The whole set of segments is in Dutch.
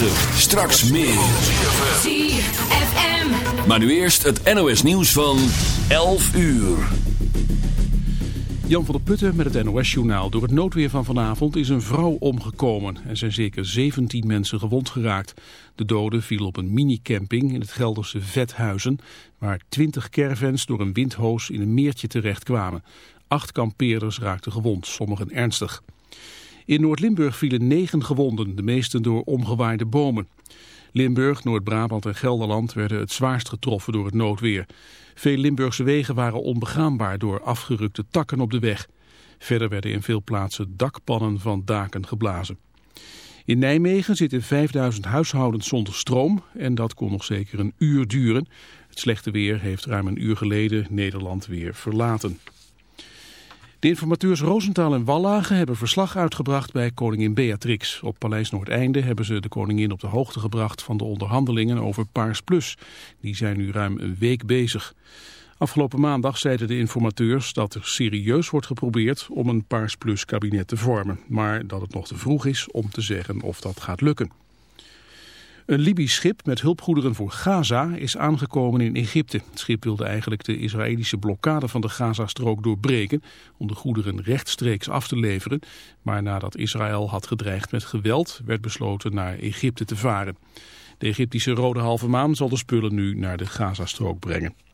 9. Straks meer. ZFM. Maar nu eerst het NOS nieuws van 11 uur. Jan van der Putten met het NOS-journaal. Door het noodweer van vanavond is een vrouw omgekomen. Er zijn zeker 17 mensen gewond geraakt. De doden vielen op een minicamping in het Gelderse Vethuizen... waar 20 caravans door een windhoos in een meertje terecht kwamen. Acht kampeerders raakten gewond, sommigen ernstig. In Noord-Limburg vielen negen gewonden, de meesten door omgewaaide bomen. Limburg, Noord-Brabant en Gelderland werden het zwaarst getroffen door het noodweer. Veel Limburgse wegen waren onbegaanbaar door afgerukte takken op de weg. Verder werden in veel plaatsen dakpannen van daken geblazen. In Nijmegen zitten 5000 huishoudens zonder stroom en dat kon nog zeker een uur duren. Het slechte weer heeft ruim een uur geleden Nederland weer verlaten. De informateurs Roosentaal en Wallage hebben verslag uitgebracht bij koningin Beatrix. Op Paleis Noordeinde hebben ze de koningin op de hoogte gebracht van de onderhandelingen over Paars Plus. Die zijn nu ruim een week bezig. Afgelopen maandag zeiden de informateurs dat er serieus wordt geprobeerd om een Paars Plus kabinet te vormen. Maar dat het nog te vroeg is om te zeggen of dat gaat lukken. Een Libisch schip met hulpgoederen voor Gaza is aangekomen in Egypte. Het schip wilde eigenlijk de Israëlische blokkade van de Gazastrook doorbreken... om de goederen rechtstreeks af te leveren. Maar nadat Israël had gedreigd met geweld... werd besloten naar Egypte te varen. De Egyptische Rode Halve Maan zal de spullen nu naar de Gazastrook brengen.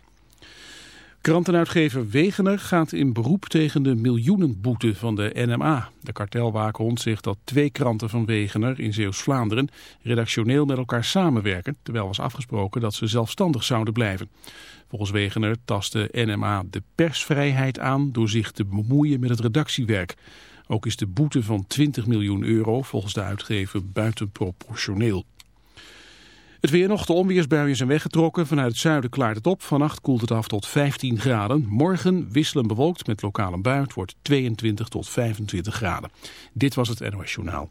Krantenuitgever Wegener gaat in beroep tegen de miljoenenboete van de NMA. De kartelwaakhond zegt dat twee kranten van Wegener in Zeeuws-Vlaanderen redactioneel met elkaar samenwerken, terwijl was afgesproken dat ze zelfstandig zouden blijven. Volgens Wegener tast de NMA de persvrijheid aan door zich te bemoeien met het redactiewerk. Ook is de boete van 20 miljoen euro volgens de uitgever buitenproportioneel. Het weer nog, de onweersbuien zijn weggetrokken. Vanuit het zuiden klaart het op. Vannacht koelt het af tot 15 graden. Morgen wisselen bewolkt met lokale bui. Wordt 22 tot 25 graden. Dit was het NOS Journaal.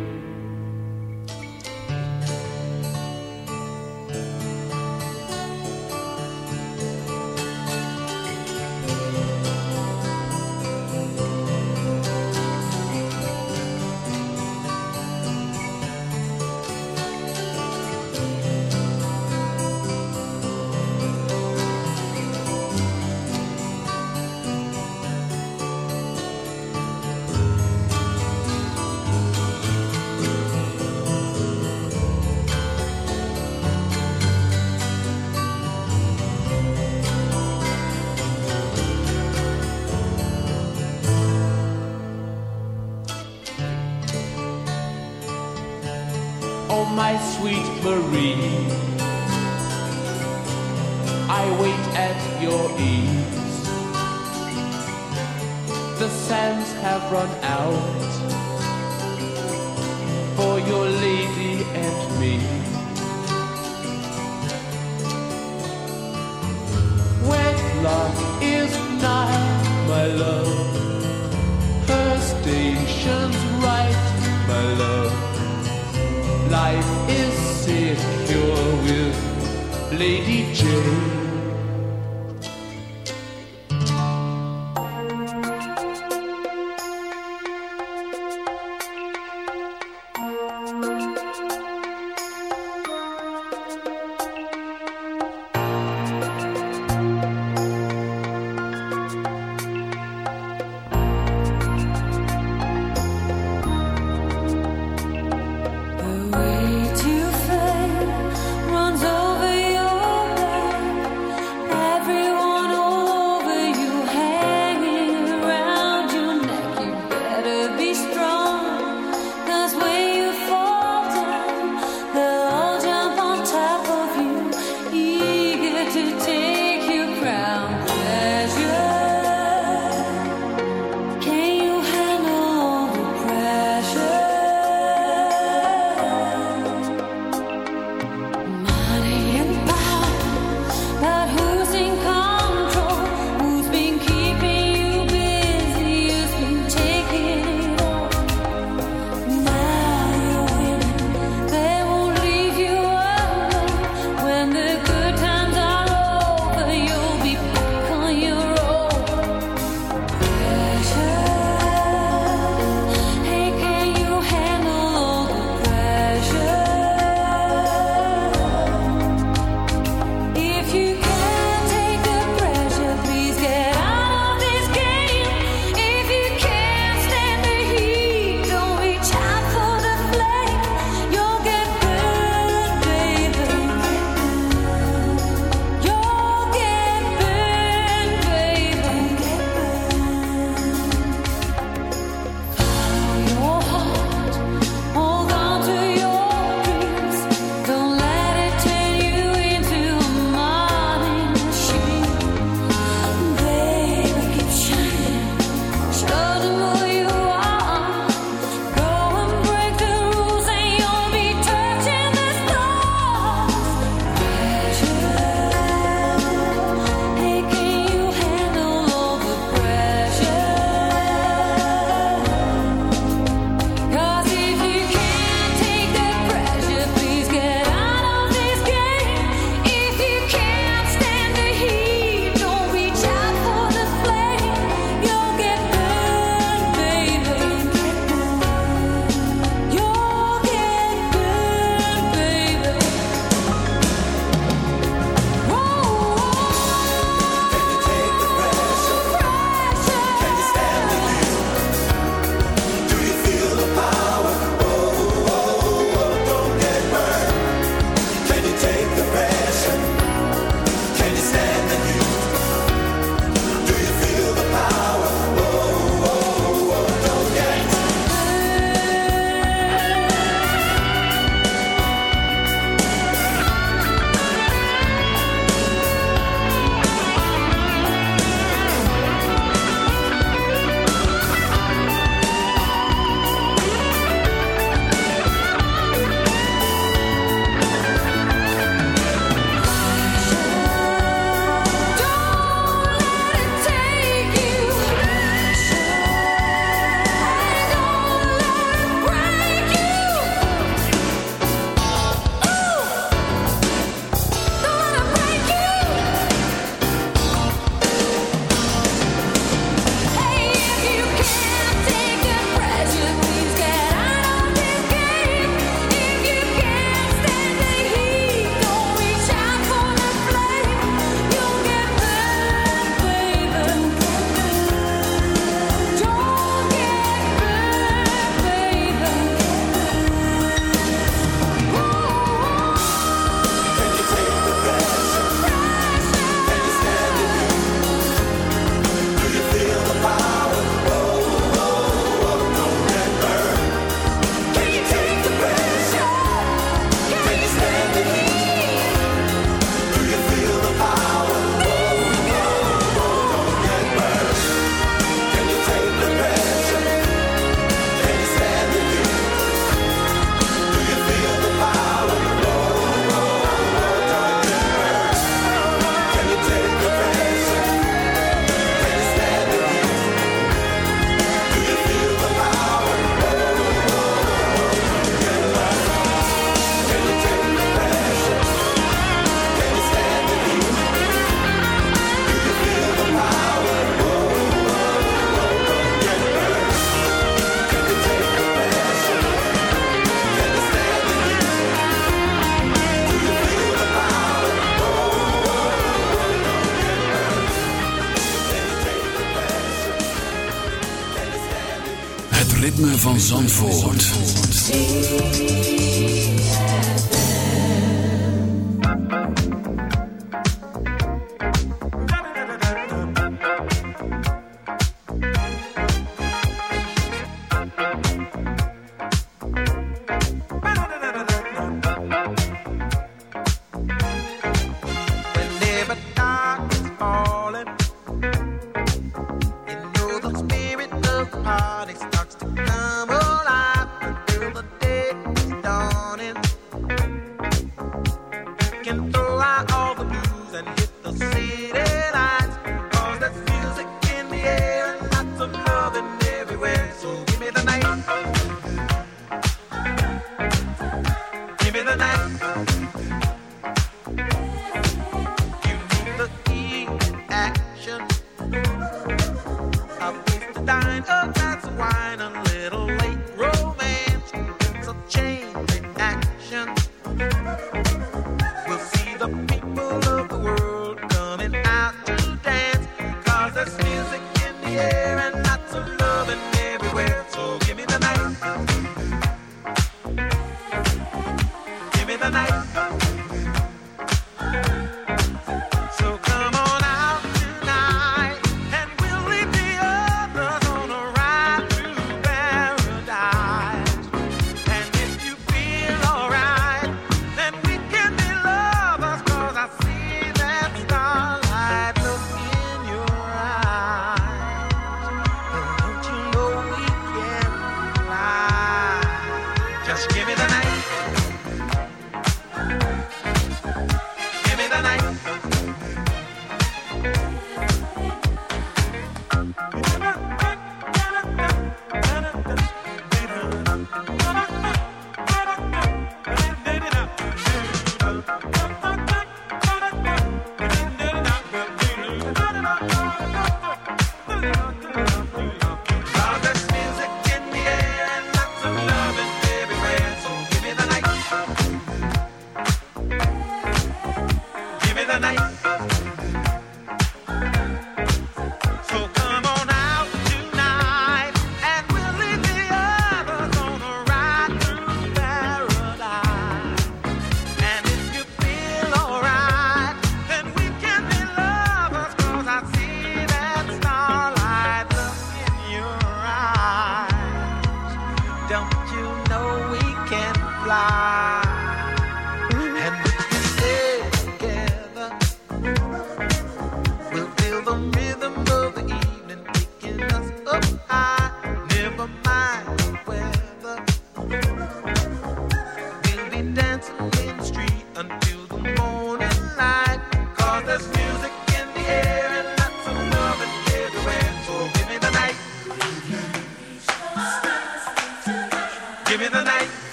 So give me the night.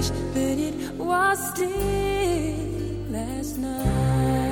wish that it was still last night.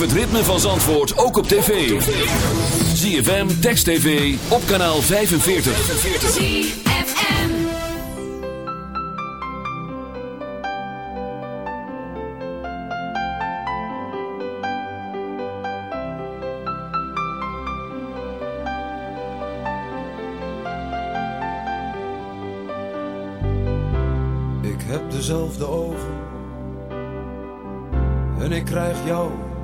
Het ritme van Zandvoort ook op tv. ZFM, Text TV, op kanaal 45. ZFM. Ik heb dezelfde ogen. En ik krijg jou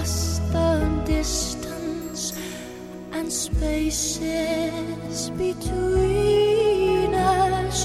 across the distance and spaces between us.